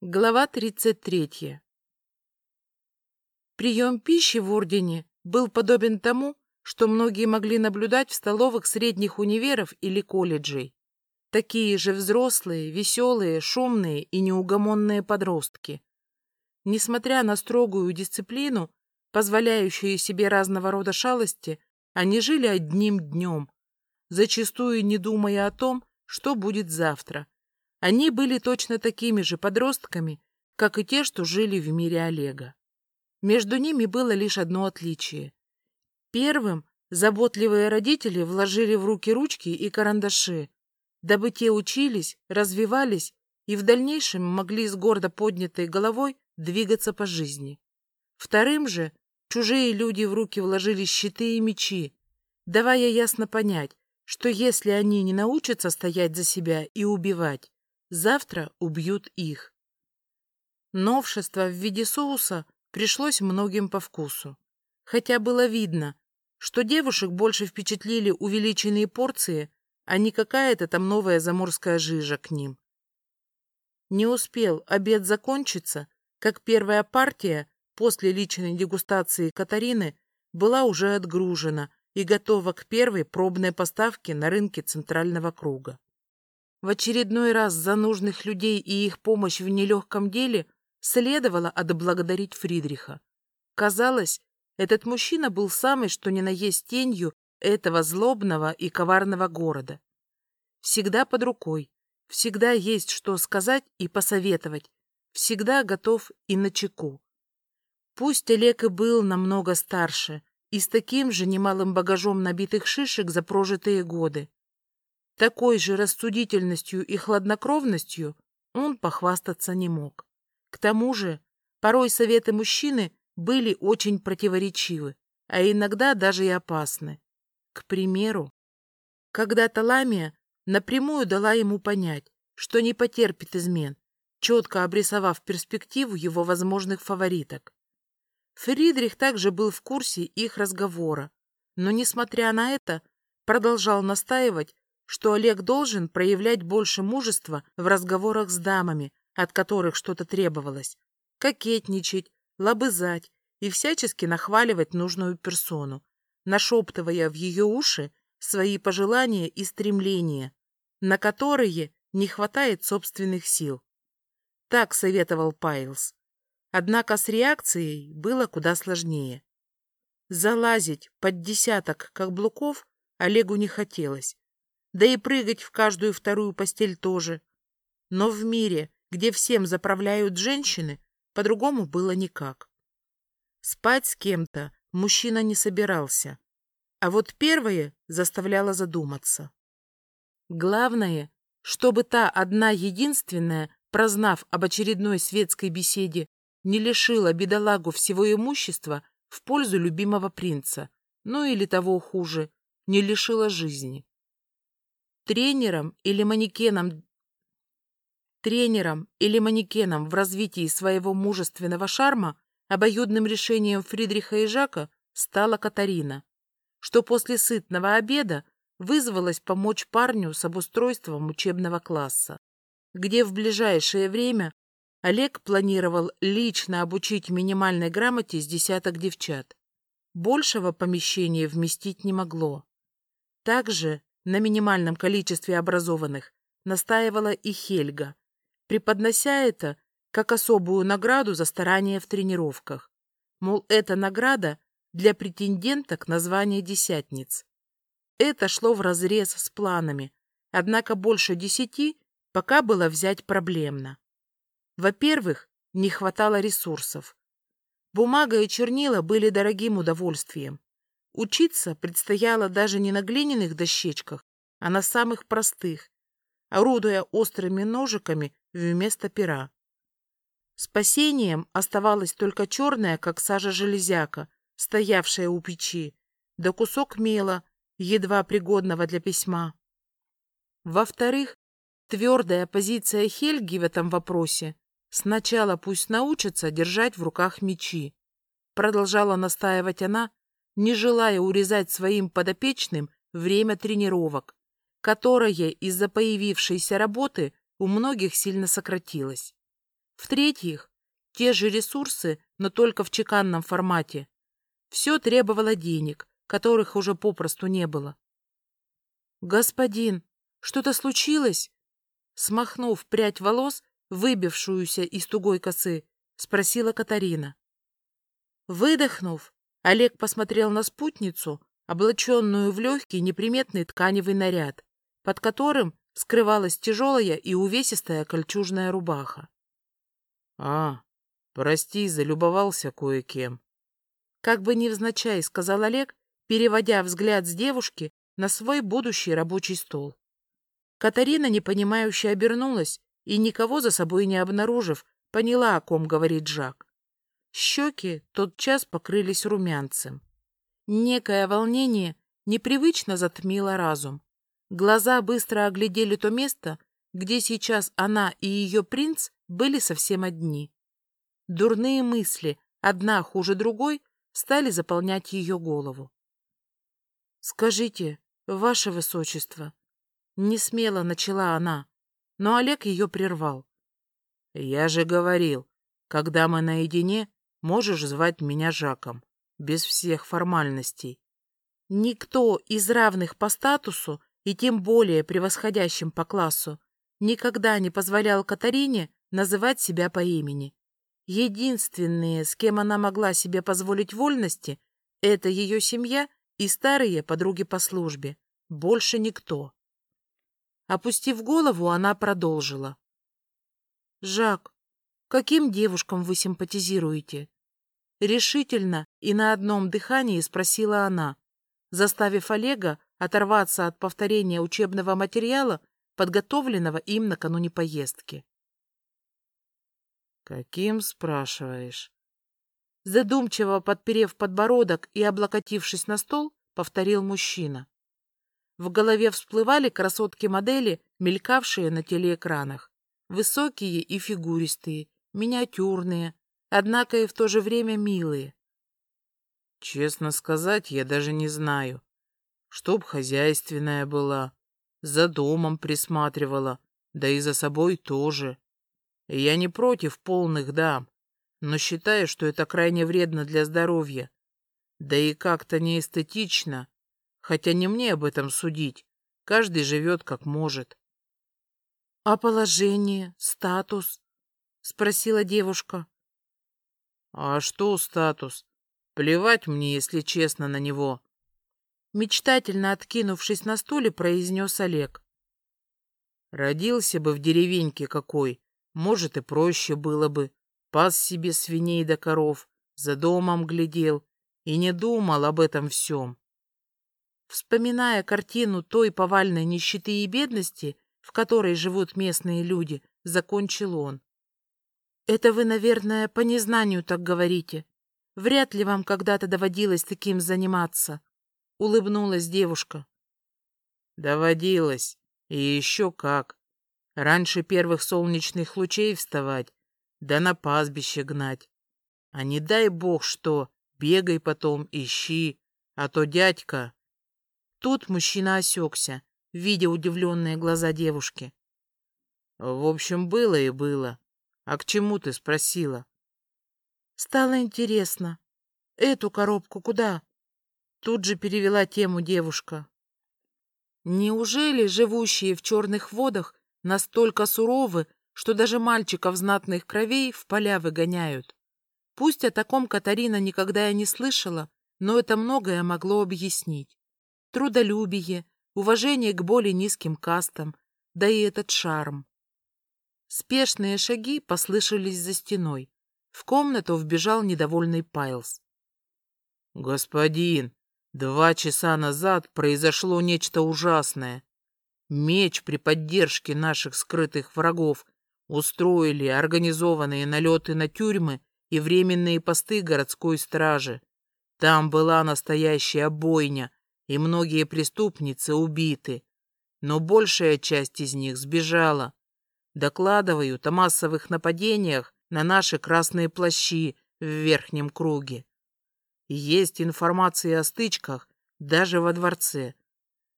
Глава 33. Прием пищи в Ордене был подобен тому, что многие могли наблюдать в столовых средних универов или колледжей. Такие же взрослые, веселые, шумные и неугомонные подростки. Несмотря на строгую дисциплину, позволяющую себе разного рода шалости, они жили одним днем, зачастую не думая о том, что будет завтра – они были точно такими же подростками, как и те, что жили в мире Олега. Между ними было лишь одно отличие. Первым заботливые родители вложили в руки ручки и карандаши, дабы те учились, развивались и в дальнейшем могли с гордо поднятой головой двигаться по жизни. Вторым же чужие люди в руки вложили щиты и мечи, давая ясно понять, что если они не научатся стоять за себя и убивать, Завтра убьют их. Новшество в виде соуса пришлось многим по вкусу. Хотя было видно, что девушек больше впечатлили увеличенные порции, а не какая-то там новая заморская жижа к ним. Не успел обед закончиться, как первая партия после личной дегустации Катарины была уже отгружена и готова к первой пробной поставке на рынке Центрального круга. В очередной раз за нужных людей и их помощь в нелегком деле следовало отблагодарить Фридриха. Казалось, этот мужчина был самый что ни на есть тенью этого злобного и коварного города. Всегда под рукой, всегда есть что сказать и посоветовать, всегда готов и на чеку. Пусть Олег и был намного старше и с таким же немалым багажом набитых шишек за прожитые годы, такой же рассудительностью и хладнокровностью он похвастаться не мог. К тому же, порой советы мужчины были очень противоречивы, а иногда даже и опасны. К примеру, когда-то Ламия напрямую дала ему понять, что не потерпит измен, четко обрисовав перспективу его возможных фавориток. Фридрих также был в курсе их разговора, но, несмотря на это, продолжал настаивать что Олег должен проявлять больше мужества в разговорах с дамами, от которых что-то требовалось, кокетничать, лобызать и всячески нахваливать нужную персону, нашептывая в ее уши свои пожелания и стремления, на которые не хватает собственных сил. Так советовал Пайлз. Однако с реакцией было куда сложнее. Залазить под десяток каблуков Олегу не хотелось, да и прыгать в каждую вторую постель тоже. Но в мире, где всем заправляют женщины, по-другому было никак. Спать с кем-то мужчина не собирался, а вот первое заставляло задуматься. Главное, чтобы та одна единственная, прознав об очередной светской беседе, не лишила бедолагу всего имущества в пользу любимого принца, ну или того хуже, не лишила жизни тренером или манекеном тренером или манекеном в развитии своего мужественного шарма обоюдным решением Фридриха и Жака стала Катарина, что после сытного обеда вызвалась помочь парню с обустройством учебного класса, где в ближайшее время Олег планировал лично обучить минимальной грамоте с десяток девчат. Большего помещения вместить не могло. Также на минимальном количестве образованных настаивала и Хельга, преподнося это как особую награду за старания в тренировках. Мол, это награда для претенденток на звание десятниц. Это шло вразрез с планами, однако больше десяти пока было взять проблемно. Во-первых, не хватало ресурсов. Бумага и чернила были дорогим удовольствием, Учиться предстояло даже не на глиняных дощечках, а на самых простых, орудуя острыми ножиками вместо пера. Спасением оставалась только черная, как сажа железяка, стоявшая у печи, да кусок мела, едва пригодного для письма. Во-вторых, твердая позиция Хельги в этом вопросе сначала пусть научится держать в руках мечи, продолжала настаивать она, не желая урезать своим подопечным время тренировок, которое из-за появившейся работы у многих сильно сократилось. В-третьих, те же ресурсы, но только в чеканном формате. Все требовало денег, которых уже попросту не было. «Господин, что-то случилось?» Смахнув прядь волос, выбившуюся из тугой косы, спросила Катарина. Выдохнув, Олег посмотрел на спутницу, облаченную в легкий неприметный тканевый наряд, под которым скрывалась тяжелая и увесистая кольчужная рубаха. — А, прости, залюбовался кое-кем. Как бы невзначай, сказал Олег, переводя взгляд с девушки на свой будущий рабочий стол. Катарина, непонимающе, обернулась и, никого за собой не обнаружив, поняла, о ком говорит Жак. Щеки тотчас покрылись румянцем. Некое волнение непривычно затмило разум. Глаза быстро оглядели то место, где сейчас она и ее принц были совсем одни. Дурные мысли, одна хуже другой, стали заполнять ее голову. «Скажите, ваше высочество», — не смело начала она, но Олег ее прервал. «Я же говорил, когда мы наедине, можешь звать меня Жаком, без всех формальностей». Никто из равных по статусу и тем более превосходящим по классу никогда не позволял Катарине называть себя по имени. Единственные, с кем она могла себе позволить вольности, это ее семья и старые подруги по службе. Больше никто. Опустив голову, она продолжила. «Жак, каким девушкам вы симпатизируете?» Решительно и на одном дыхании спросила она, заставив Олега оторваться от повторения учебного материала, подготовленного им накануне поездки. «Каким, спрашиваешь?» Задумчиво подперев подбородок и облокотившись на стол, повторил мужчина. В голове всплывали красотки-модели, мелькавшие на телеэкранах. Высокие и фигуристые, миниатюрные, однако и в то же время милые. Честно сказать, я даже не знаю. Чтоб хозяйственная была, за домом присматривала, да и за собой тоже. Я не против полных дам, но считаю, что это крайне вредно для здоровья. Да и как-то неэстетично, хотя не мне об этом судить. Каждый живет как может. — А положение, статус? — спросила девушка. — А что статус? Плевать мне, если честно, на него. Мечтательно откинувшись на стуле, произнес Олег. Родился бы в деревеньке какой, может, и проще было бы. Пас себе свиней да коров, за домом глядел и не думал об этом всем. Вспоминая картину той повальной нищеты и бедности, в которой живут местные люди, закончил он. «Это вы, наверное, по незнанию так говорите. Вряд ли вам когда-то доводилось таким заниматься», — улыбнулась девушка. «Доводилось. И еще как. Раньше первых солнечных лучей вставать, да на пастбище гнать. А не дай бог что, бегай потом, ищи, а то дядька... Тут мужчина осекся, видя удивленные глаза девушки. В общем, было и было. А к чему ты спросила? Стало интересно. Эту коробку куда? Тут же перевела тему девушка. Неужели живущие в черных водах настолько суровы, что даже мальчиков знатных кровей в поля выгоняют. Пусть о таком Катарина никогда и не слышала, но это многое могло объяснить. Трудолюбие, уважение к более низким кастам, да и этот шарм. Спешные шаги послышались за стеной. В комнату вбежал недовольный Пайлз. «Господин, два часа назад произошло нечто ужасное. Меч при поддержке наших скрытых врагов устроили организованные налеты на тюрьмы и временные посты городской стражи. Там была настоящая бойня, и многие преступницы убиты. Но большая часть из них сбежала. Докладывают о массовых нападениях на наши красные плащи в верхнем круге. Есть информация о стычках даже во дворце.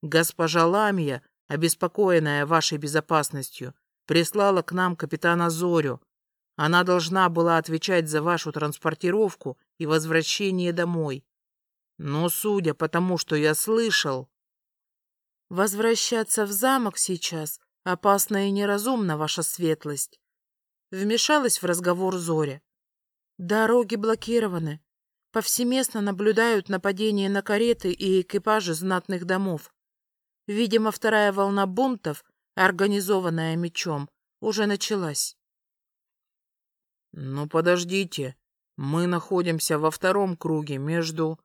Госпожа Ламия обеспокоенная вашей безопасностью, прислала к нам капитана Зорю. Она должна была отвечать за вашу транспортировку и возвращение домой. Но судя по тому, что я слышал... Возвращаться в замок сейчас опасно и неразумно, ваша светлость. Вмешалась в разговор Зоря. Дороги блокированы. Повсеместно наблюдают нападения на кареты и экипажи знатных домов. Видимо, вторая волна бунтов, организованная мечом, уже началась. «Ну, подождите. Мы находимся во втором круге между...»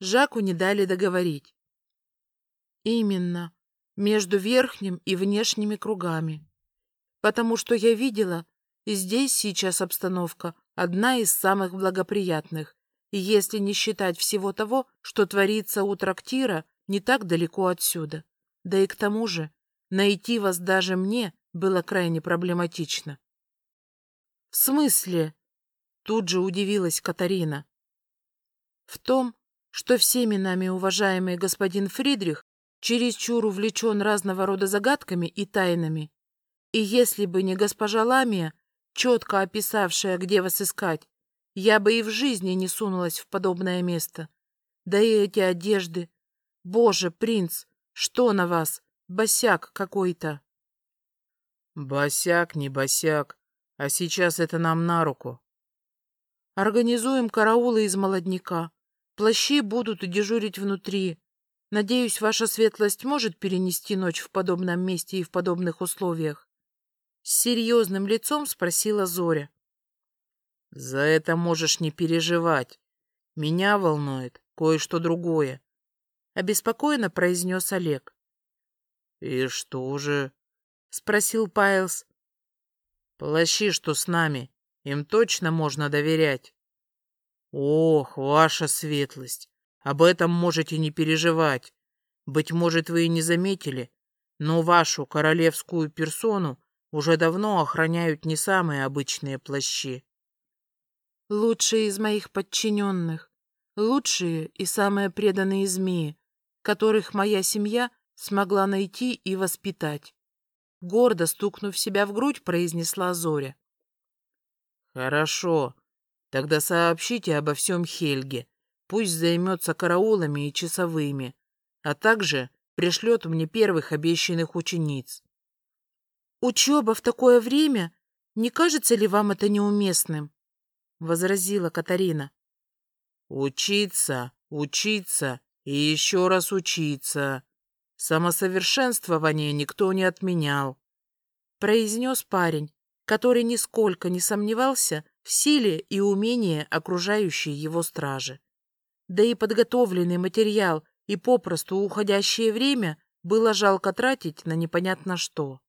Жаку не дали договорить. «Именно. Между верхним и внешними кругами. Потому что я видела, здесь сейчас обстановка одна из самых благоприятных, если не считать всего того, что творится у трактира не так далеко отсюда. Да и к тому же, найти вас даже мне было крайне проблематично. «В смысле?» — тут же удивилась Катарина. «В том, что всеми нами уважаемый господин Фридрих чересчур увлечен разного рода загадками и тайнами. И если бы не госпожа Ламия, четко описавшая, где вас искать, я бы и в жизни не сунулась в подобное место. Да и эти одежды. Боже, принц, что на вас? Босяк какой-то. Босяк, не босяк. А сейчас это нам на руку. Организуем караулы из молодняка. Плащи будут дежурить внутри. Надеюсь, ваша светлость может перенести ночь в подобном месте и в подобных условиях. С серьезным лицом спросила Зоря. За это можешь не переживать. Меня волнует кое-что другое. Обеспокоенно произнес Олег. И что же? Спросил Пайлс. Плащи, что с нами, им точно можно доверять. Ох, ваша светлость, об этом можете не переживать. Быть может, вы и не заметили, но вашу королевскую персону уже давно охраняют не самые обычные плащи. Лучшие из моих подчиненных, лучшие и самые преданные змеи, которых моя семья смогла найти и воспитать. Гордо стукнув себя в грудь, произнесла Зоря. «Хорошо. Тогда сообщите обо всем Хельге. Пусть займется караулами и часовыми, а также пришлет мне первых обещанных учениц». «Учеба в такое время? Не кажется ли вам это неуместным?» — возразила Катарина. «Учиться, учиться и еще раз учиться. Самосовершенствование никто не отменял, произнес парень, который нисколько не сомневался в силе и умении окружающей его стражи. Да и подготовленный материал и попросту уходящее время было жалко тратить на непонятно что.